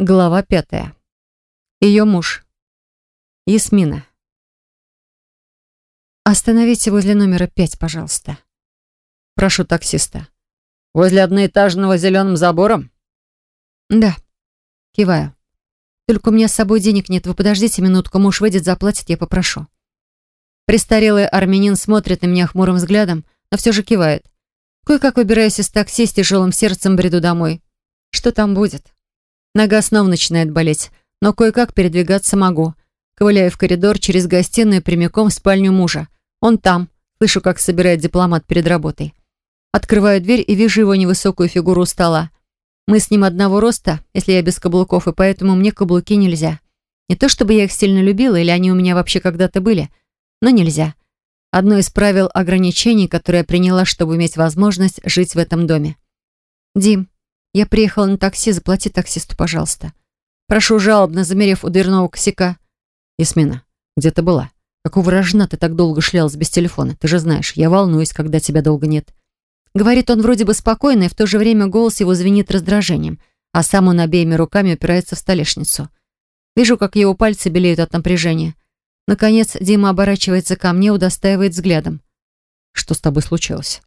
Глава пятая. Ее муж. Ясмина. Остановите возле номера пять, пожалуйста. Прошу таксиста. Возле одноэтажного зеленым забором? Да. Киваю. Только у меня с собой денег нет. Вы подождите минутку, муж выйдет, заплатит, я попрошу. Престарелый армянин смотрит на меня хмурым взглядом, но все же кивает. Кое-как выбираюсь из такси с тяжелым сердцем бреду домой. Что там будет? Нога снова начинает болеть, но кое-как передвигаться могу. Ковыляю в коридор через гостиную прямиком в спальню мужа. Он там. Слышу, как собирает дипломат перед работой. Открываю дверь и вижу его невысокую фигуру у стола. Мы с ним одного роста, если я без каблуков, и поэтому мне каблуки нельзя. Не то чтобы я их сильно любила, или они у меня вообще когда-то были, но нельзя. Одно из правил ограничений, которое я приняла, чтобы иметь возможность жить в этом доме. «Дим, я приехала на такси, заплати таксисту, пожалуйста. Прошу жалобно, замерев у дверного косяка. Ясмина, где ты была? Какого рожна ты так долго шлялась без телефона? Ты же знаешь, я волнуюсь, когда тебя долго нет. Говорит он вроде бы спокойно, и в то же время голос его звенит раздражением, а сам он обеими руками упирается в столешницу. Вижу, как его пальцы белеют от напряжения. Наконец, Дима оборачивается ко мне, удостаивает взглядом. Что с тобой случилось?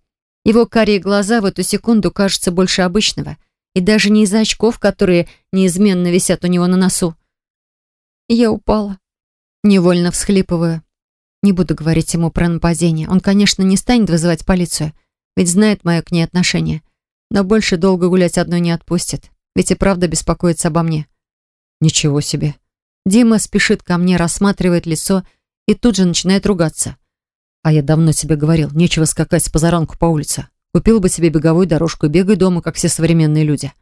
Его карие глаза в эту секунду кажутся больше обычного — и даже не из-за очков, которые неизменно висят у него на носу. Я упала. Невольно всхлипываю. Не буду говорить ему про нападение. Он, конечно, не станет вызывать полицию, ведь знает мое к ней отношение. Но больше долго гулять одной не отпустит, ведь и правда беспокоится обо мне. Ничего себе. Дима спешит ко мне, рассматривает лицо и тут же начинает ругаться. А я давно тебе говорил, нечего скакать по заранку по улице. Купил бы себе беговую дорожку и бегай дома, как все современные люди.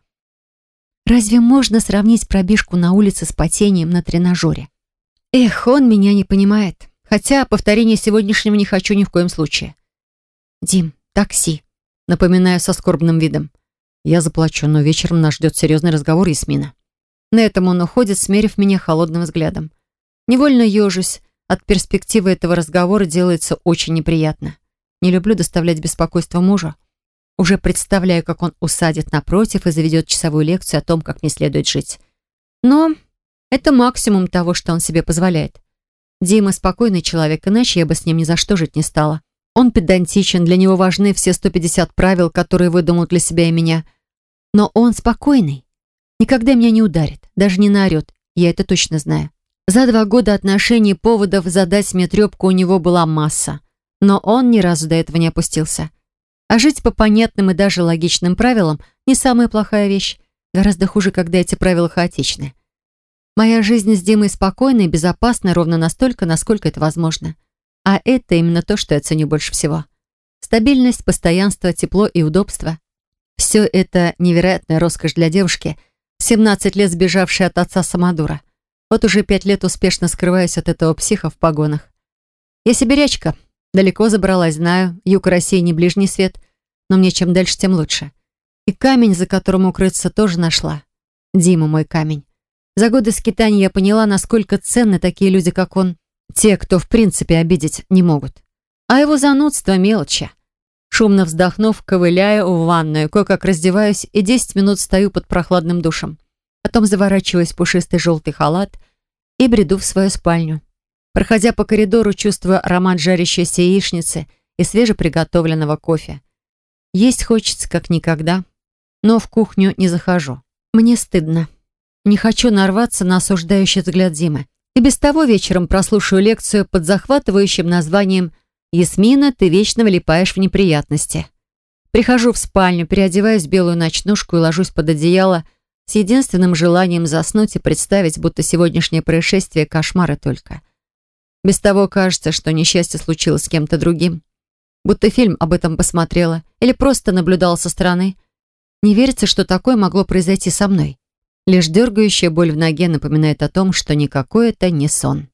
Разве можно сравнить пробежку на улице с потением на тренажере? Эх, он меня не понимает. Хотя повторения сегодняшнего не хочу ни в коем случае. Дим, такси. Напоминаю со скорбным видом. Я заплачу, но вечером нас ждет серьезный разговор Ясмина. На этом он уходит, смерив меня холодным взглядом. Невольно ежусь. От перспективы этого разговора делается очень неприятно. Не люблю доставлять беспокойство мужу. Уже представляю, как он усадит напротив и заведет часовую лекцию о том, как мне следует жить. Но это максимум того, что он себе позволяет. Дима спокойный человек, иначе я бы с ним ни за что жить не стала. Он педантичен, для него важны все 150 правил, которые выдумал для себя и меня. Но он спокойный. Никогда меня не ударит, даже не наорет, я это точно знаю. За два года отношений поводов задать мне трепку у него была масса. Но он ни разу до этого не опустился. А жить по понятным и даже логичным правилам не самая плохая вещь. Гораздо хуже, когда эти правила хаотичны. Моя жизнь с Димой спокойна и безопасна ровно настолько, насколько это возможно. А это именно то, что я ценю больше всего. Стабильность, постоянство, тепло и удобство. Все это невероятная роскошь для девушки, 17 лет сбежавшей от отца Самодура. Вот уже пять лет успешно скрываюсь от этого психа в погонах. Я сибирячка, Далеко забралась, знаю, юг России не ближний свет, но мне чем дальше, тем лучше. И камень, за которым укрыться, тоже нашла. Дима мой камень. За годы скитаний я поняла, насколько ценны такие люди, как он. Те, кто в принципе обидеть не могут. А его занудство мелочи. Шумно вздохнув, ковыляю в ванную, кое-как раздеваюсь и 10 минут стою под прохладным душем. Потом заворачиваюсь в пушистый желтый халат и бреду в свою спальню. Проходя по коридору, чувствую аромат жарящейся яичницы и свежеприготовленного кофе. Есть хочется как никогда, но в кухню не захожу. Мне стыдно. Не хочу нарваться на осуждающий взгляд Димы. И без того вечером прослушаю лекцию под захватывающим названием «Ясмина, ты вечно влипаешь в неприятности». Прихожу в спальню, переодеваюсь в белую ночнушку и ложусь под одеяло с единственным желанием заснуть и представить, будто сегодняшнее происшествие – кошмары только. Без того кажется, что несчастье случилось с кем-то другим. Будто фильм об этом посмотрела или просто наблюдала со стороны. Не верится, что такое могло произойти со мной. Лишь дергающая боль в ноге напоминает о том, что никакой это не сон.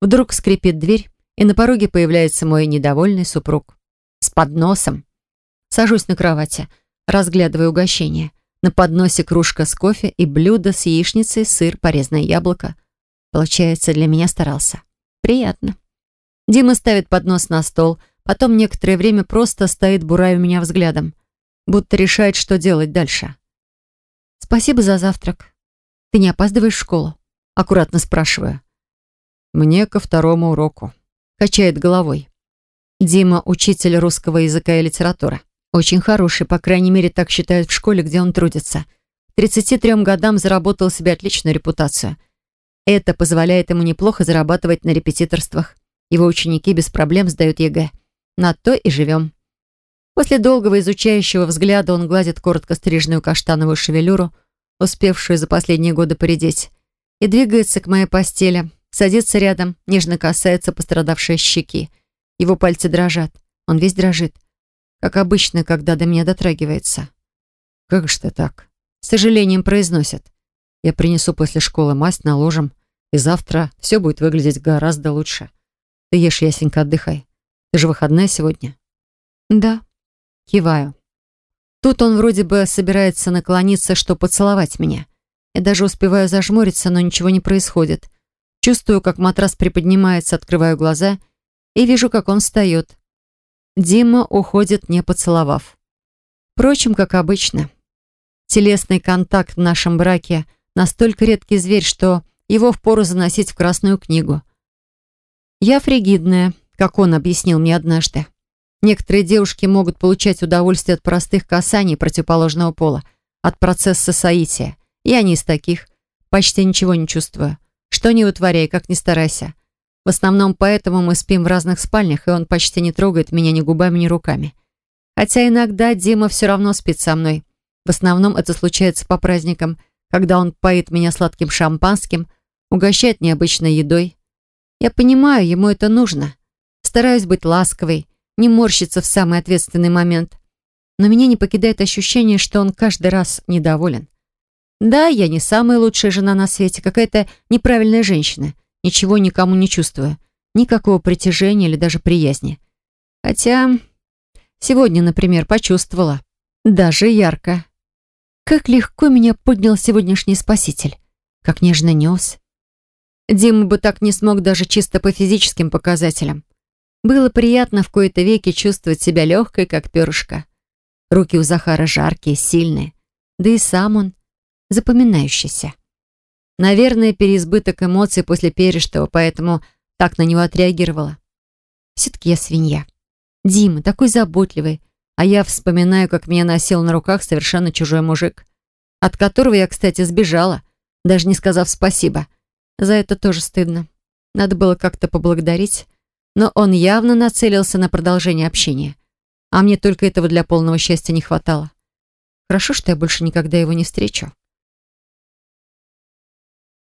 Вдруг скрипит дверь, и на пороге появляется мой недовольный супруг. С подносом. Сажусь на кровати, разглядывая угощение. На подносе кружка с кофе и блюдо с яичницей, сыр, порезанное яблоко. Получается, для меня старался. Приятно. Дима ставит поднос на стол, потом некоторое время просто стоит, бурая меня взглядом, будто решает, что делать дальше. Спасибо за завтрак. Ты не опаздываешь в школу?» Аккуратно спрашиваю. «Мне ко второму уроку». Качает головой. Дима – учитель русского языка и литературы. Очень хороший, по крайней мере, так считают в школе, где он трудится. К 33 годам заработал себе отличную репутацию. Это позволяет ему неплохо зарабатывать на репетиторствах. Его ученики без проблем сдают ЕГЭ. На то и живем. После долгого изучающего взгляда он гладит коротко стриженную каштановую шевелюру, успевшую за последние годы поредеть, и двигается к моей постели, садится рядом, нежно касается пострадавшей щеки. Его пальцы дрожат. Он весь дрожит. Как обычно, когда до меня дотрагивается. «Как же ты так?» С сожалением произносит. «Я принесу после школы мазь, наложим, и завтра все будет выглядеть гораздо лучше. Ты ешь, ясенька, отдыхай. Ты же выходная сегодня?» «Да». Киваю. Тут он вроде бы собирается наклониться, чтобы поцеловать меня. Я даже успеваю зажмуриться, но ничего не происходит. Чувствую, как матрас приподнимается, открываю глаза и вижу, как он встает. Дима уходит, не поцеловав. Впрочем, как обычно. Телесный контакт в нашем браке настолько редкий зверь, что его впору заносить в Красную книгу. Я фригидная, как он объяснил мне однажды. Некоторые девушки могут получать удовольствие от простых касаний противоположного пола, от процесса соития. Я не из таких. Почти ничего не чувствую. Что не вытворяй, как ни старайся. В основном поэтому мы спим в разных спальнях, и он почти не трогает меня ни губами, ни руками. Хотя иногда Дима все равно спит со мной. В основном это случается по праздникам, когда он поит меня сладким шампанским, угощает необычной едой. Я понимаю, ему это нужно. Стараюсь быть ласковой, не морщится в самый ответственный момент. Но меня не покидает ощущение, что он каждый раз недоволен. Да, я не самая лучшая жена на свете, какая-то неправильная женщина. Ничего никому не чувствую. Никакого притяжения или даже приязни. Хотя сегодня, например, почувствовала. Даже ярко. Как легко меня поднял сегодняшний спаситель. Как нежно нес. Дима бы так не смог даже чисто по физическим показателям. Было приятно в кои-то веки чувствовать себя легкой, как перышко. Руки у Захара жаркие, сильные. Да и сам он запоминающийся. Наверное, переизбыток эмоций после пережитого, поэтому так на него отреагировала. Все-таки я свинья. Дима такой заботливый, а я вспоминаю, как меня носил на руках совершенно чужой мужик, от которого я, кстати, сбежала, даже не сказав спасибо. За это тоже стыдно. Надо было как-то поблагодарить но он явно нацелился на продолжение общения. А мне только этого для полного счастья не хватало. Хорошо, что я больше никогда его не встречу.